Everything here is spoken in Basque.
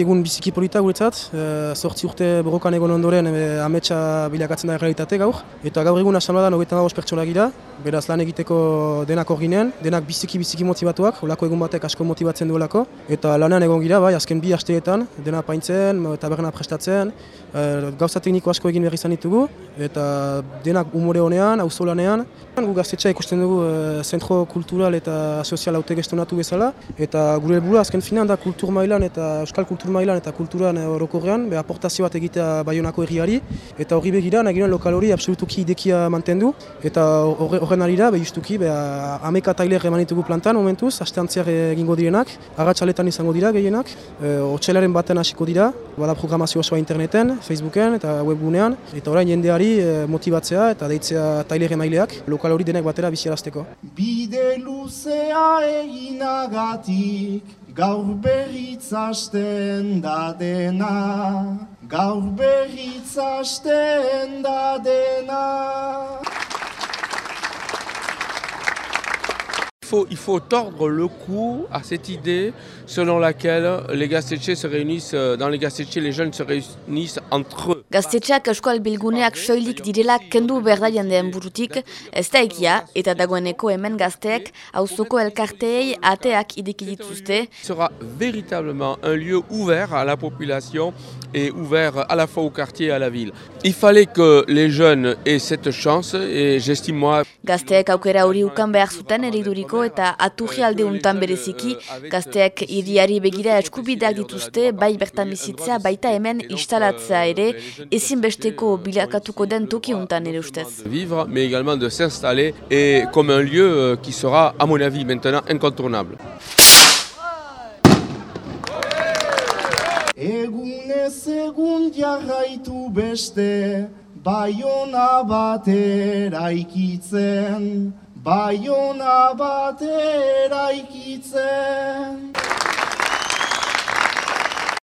Egun biziki polita guretzat, e, sortzi urte borrokan egon ondoren e, ametsa bilakatzen da realitate gaur. Eta gaur egun asamladan hogeita nagoz pertsona gira, beraz lan egiteko denak hor ginen, denak biziki-biziki motibatuak, holako egun batek asko motibatzen duelako. Eta lanean egon gira, bai, azken bi hasteetan, dena paintzen, taberna prestatzen, e, gauza tekniko asko egin behar izan ditugu, eta denak umore honean, auzo lanean. Gu gaztetxa ikusten dugu e, zentro kultural eta sozial haute gestionatu bezala, eta gure helburua azken finean da kultur mailan eta euskal kultur mailan eta kulturan orokorrean, be aportazio bat egitea Baionako herriari, eta horri begira nahi lokal hori absolutuki idekia mantendu, eta horren arira, be justuki, be ameka tailer emanitugu plantan momentuz, asteantziar egingo direnak, agatxaletan izango dira gehienak, e, baten hasiko dira, bada programazio osoa interneten, Facebooken eta webgunean, eta orain jendeari e, motibatzea eta deitzea tailer emaileak, lokal hori denek batera biziarazteko. Bide luzea eginagatik, gaur berriz hasten da dena, gaur berriz hasten da dena. Faut, il faut tordre le cou à cette idée selon laquelle les gastetxés se réunissent, dans les gastetxés, les jeunes se réunissent entre eux. Gaztetxeak eskual bilguneak soilik direla kendu behar da jendean burutik, ez da egia, eta dagoeneko hemen gazteek auzoko elkarteei ateak ideki dituzte. sera véritablement un lieu ouvert à la population et ouvert à la fois au quartier et à la ville. Il fallait que les jeunes aient cette chance et j'estime moi... Gazteek aukera hori ukan behar zuten eriduriko eta aturri alde untan bereziki, gazteek iriari begira eskubideak dituzte, bai bertan bizitzea, baita hemen instalatzea ere, ezinbesteko bilakatuko den toki untan ere ustez. Vivre, mais également de s'installer et comme un lieu euh, qui sera, à mon avis, maintenant incontournable. Egunez egun jarraitu beste, Baiona batera ikitzen, Baiona batera ikitzen.